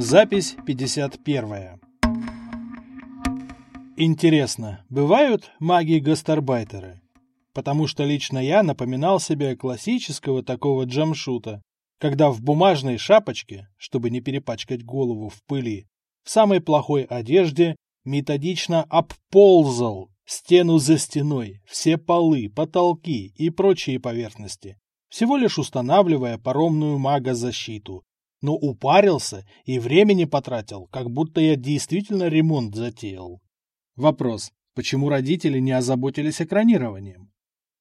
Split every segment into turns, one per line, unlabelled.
Запись 51. Интересно, бывают маги-гастарбайтеры? Потому что лично я напоминал себе классического такого джамшута, когда в бумажной шапочке, чтобы не перепачкать голову в пыли, в самой плохой одежде методично обползал стену за стеной, все полы, потолки и прочие поверхности, всего лишь устанавливая паромную мага-защиту. Но упарился и времени потратил, как будто я действительно ремонт затеял. Вопрос, почему родители не озаботились экранированием?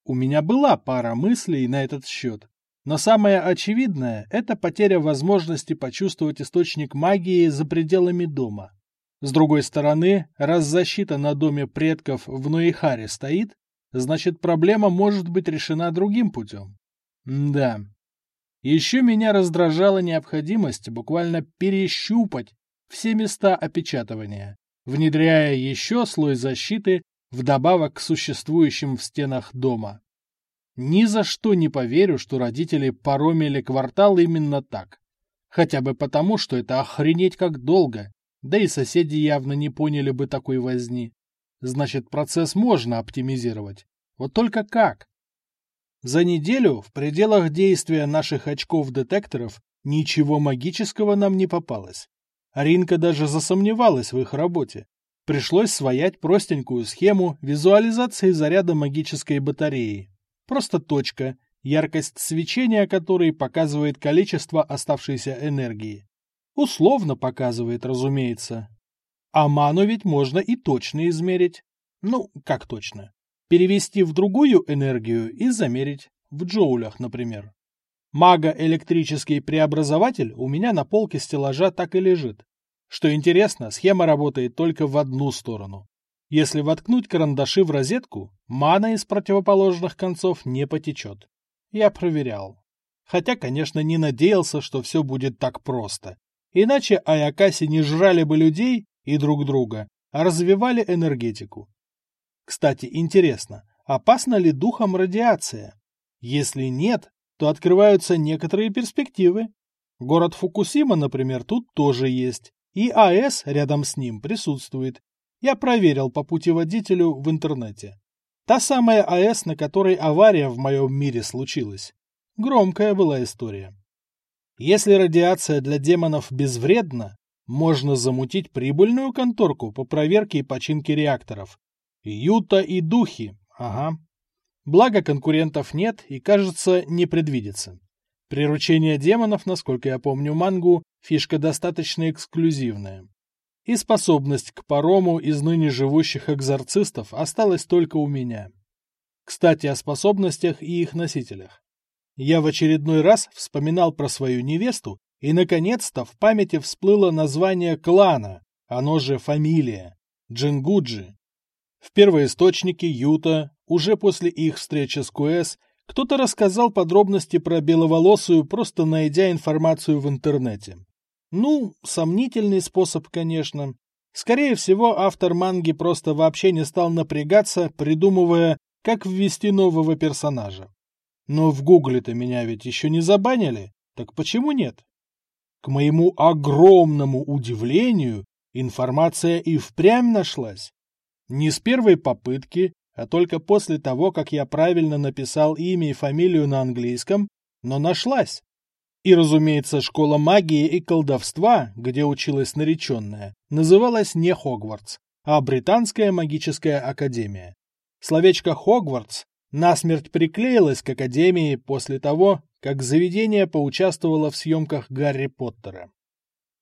У меня была пара мыслей на этот счет, но самое очевидное – это потеря возможности почувствовать источник магии за пределами дома. С другой стороны, раз защита на доме предков в Ноихаре стоит, значит проблема может быть решена другим путем. да. Еще меня раздражала необходимость буквально перещупать все места опечатывания, внедряя еще слой защиты вдобавок к существующим в стенах дома. Ни за что не поверю, что родители поромили квартал именно так. Хотя бы потому, что это охренеть как долго, да и соседи явно не поняли бы такой возни. Значит, процесс можно оптимизировать. Вот только как? За неделю в пределах действия наших очков-детекторов ничего магического нам не попалось. Аринка даже засомневалась в их работе. Пришлось своять простенькую схему визуализации заряда магической батареи. Просто точка, яркость свечения которой показывает количество оставшейся энергии. Условно показывает, разумеется. А ману ведь можно и точно измерить. Ну, как точно? Перевести в другую энергию и замерить. В джоулях, например. Мага-электрический преобразователь у меня на полке стеллажа так и лежит. Что интересно, схема работает только в одну сторону. Если воткнуть карандаши в розетку, мана из противоположных концов не потечет. Я проверял. Хотя, конечно, не надеялся, что все будет так просто. Иначе Аякаси не жрали бы людей и друг друга, а развивали энергетику. Кстати, интересно, опасна ли духом радиация? Если нет, то открываются некоторые перспективы. Город Фукусима, например, тут тоже есть, и АЭС рядом с ним присутствует, я проверил по путеводителю в интернете. Та самая АЭС, на которой авария в моем мире случилась. Громкая была история. Если радиация для демонов безвредна, можно замутить прибыльную конторку по проверке и починке реакторов. Юта и духи, ага. Благо конкурентов нет и, кажется, не предвидится. Приручение демонов, насколько я помню мангу, фишка достаточно эксклюзивная и способность к парому из ныне живущих экзорцистов осталась только у меня. Кстати, о способностях и их носителях. Я в очередной раз вспоминал про свою невесту, и, наконец-то, в памяти всплыло название клана, оно же фамилия – Джингуджи. В первоисточнике Юта, уже после их встречи с Куэс, кто-то рассказал подробности про беловолосую, просто найдя информацию в интернете. Ну, сомнительный способ, конечно. Скорее всего, автор манги просто вообще не стал напрягаться, придумывая, как ввести нового персонажа. Но в гугле-то меня ведь еще не забанили, так почему нет? К моему огромному удивлению, информация и впрямь нашлась. Не с первой попытки, а только после того, как я правильно написал имя и фамилию на английском, но нашлась. И, разумеется, школа магии и колдовства, где училась нареченная, называлась не Хогвартс, а Британская магическая академия. Словечко «Хогвартс» насмерть приклеилось к академии после того, как заведение поучаствовало в съемках Гарри Поттера.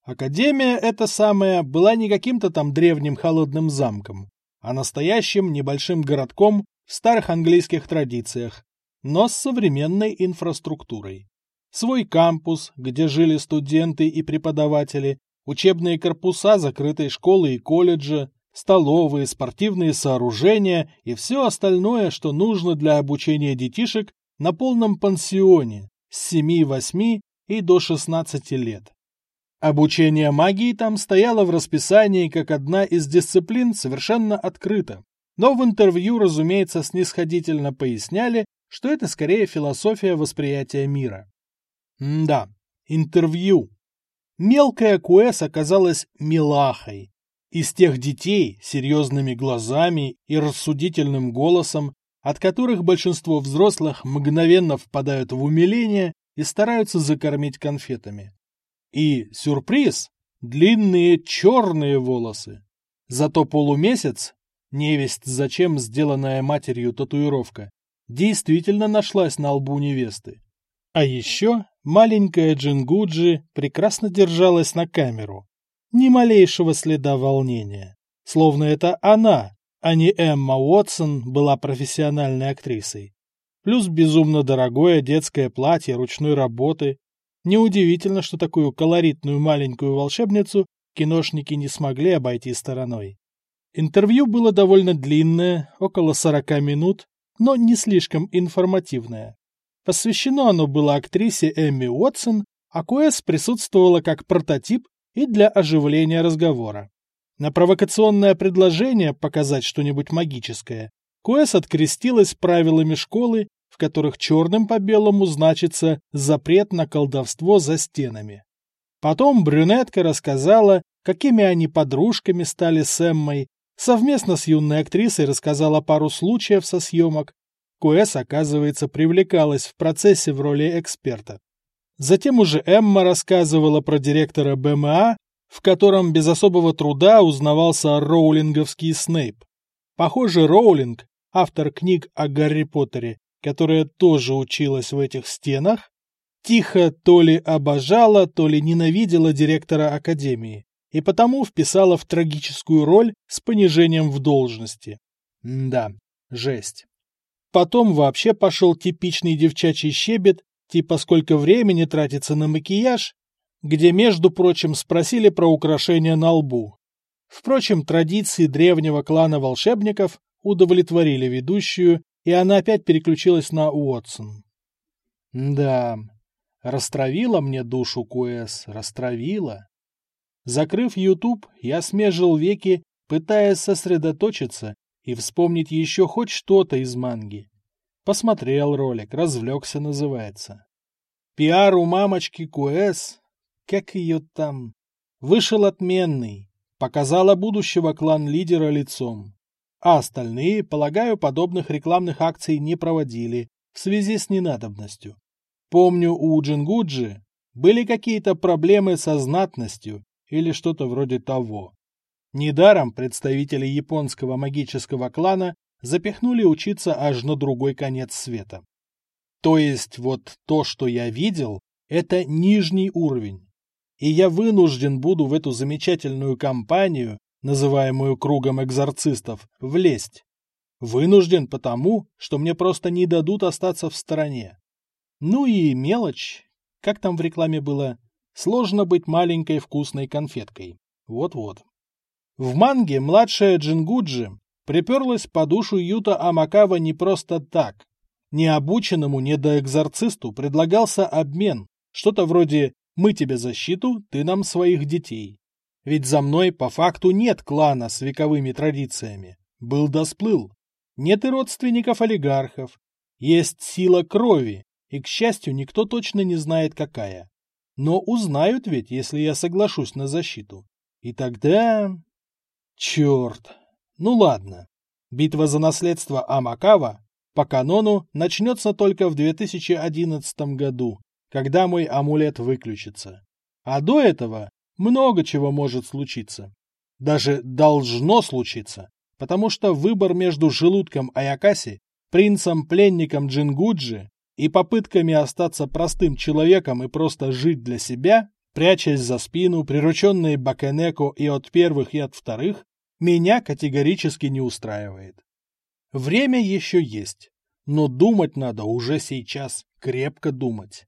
Академия эта самая была не каким-то там древним холодным замком, а настоящим небольшим городком в старых английских традициях, но с современной инфраструктурой свой кампус, где жили студенты и преподаватели, учебные корпуса закрытой школы и колледжа, столовые, спортивные сооружения и все остальное, что нужно для обучения детишек на полном пансионе с 7-8 и до 16 лет. Обучение магии там стояло в расписании как одна из дисциплин совершенно открыто, но в интервью, разумеется, снисходительно поясняли, что это скорее философия восприятия мира. М да, интервью. Мелкая Куэс оказалась милахой. Из тех детей серьезными глазами и рассудительным голосом, от которых большинство взрослых мгновенно впадают в умиление и стараются закормить конфетами. И, сюрприз, длинные черные волосы. Зато полумесяц, невесть зачем сделанная матерью татуировка, действительно нашлась на лбу невесты. А еще маленькая Джингуджи прекрасно держалась на камеру. Ни малейшего следа волнения. Словно это она, а не Эмма Уотсон, была профессиональной актрисой. Плюс безумно дорогое детское платье ручной работы. Неудивительно, что такую колоритную маленькую волшебницу киношники не смогли обойти стороной. Интервью было довольно длинное, около 40 минут, но не слишком информативное. Посвящено оно было актрисе Эмми Уотсон, а Куэс присутствовала как прототип и для оживления разговора. На провокационное предложение показать что-нибудь магическое Куэс открестилась правилами школы, в которых черным по белому значится запрет на колдовство за стенами. Потом брюнетка рассказала, какими они подружками стали с Эммой, совместно с юной актрисой рассказала пару случаев со съемок. Куэс, оказывается, привлекалась в процессе в роли эксперта. Затем уже Эмма рассказывала про директора БМА, в котором без особого труда узнавался роулинговский Снейп. Похоже, Роулинг, автор книг о Гарри Поттере, которая тоже училась в этих стенах, тихо то ли обожала, то ли ненавидела директора Академии, и потому вписала в трагическую роль с понижением в должности. М да, жесть. Потом вообще пошел типичный девчачий щебет, типа сколько времени тратится на макияж, где, между прочим, спросили про украшения на лбу. Впрочем, традиции древнего клана волшебников удовлетворили ведущую, и она опять переключилась на Уотсон. Да, растравила мне душу Куэс, растравила. Закрыв YouTube, я смежил веки, пытаясь сосредоточиться и вспомнить еще хоть что-то из манги. Посмотрел ролик, развлекся называется. Пиар у мамочки Куэс как ее там... Вышел отменный, показала будущего клан-лидера лицом. А остальные, полагаю, подобных рекламных акций не проводили в связи с ненадобностью. Помню, у Джингуджи были какие-то проблемы со знатностью или что-то вроде того. Недаром представители японского магического клана запихнули учиться аж на другой конец света. То есть вот то, что я видел, это нижний уровень и я вынужден буду в эту замечательную компанию, называемую кругом экзорцистов, влезть. Вынужден потому, что мне просто не дадут остаться в стороне. Ну и мелочь, как там в рекламе было, сложно быть маленькой вкусной конфеткой. Вот-вот. В манге младшая Джингуджи приперлась по душу Юта Амакава не просто так. Необученному недоэкзорцисту предлагался обмен, что-то вроде мы тебе защиту, ты нам своих детей. Ведь за мной по факту нет клана с вековыми традициями. Был да сплыл. Нет и родственников олигархов. Есть сила крови, и, к счастью, никто точно не знает, какая. Но узнают ведь, если я соглашусь на защиту. И тогда... Черт. Ну ладно. Битва за наследство Амакава по канону начнется только в 2011 году, когда мой амулет выключится. А до этого много чего может случиться. Даже должно случиться, потому что выбор между желудком Аякаси, принцем-пленником Джингуджи и попытками остаться простым человеком и просто жить для себя, прячась за спину, прирученной Бакенеко и от первых, и от вторых, меня категорически не устраивает. Время еще есть, но думать надо уже сейчас, крепко думать.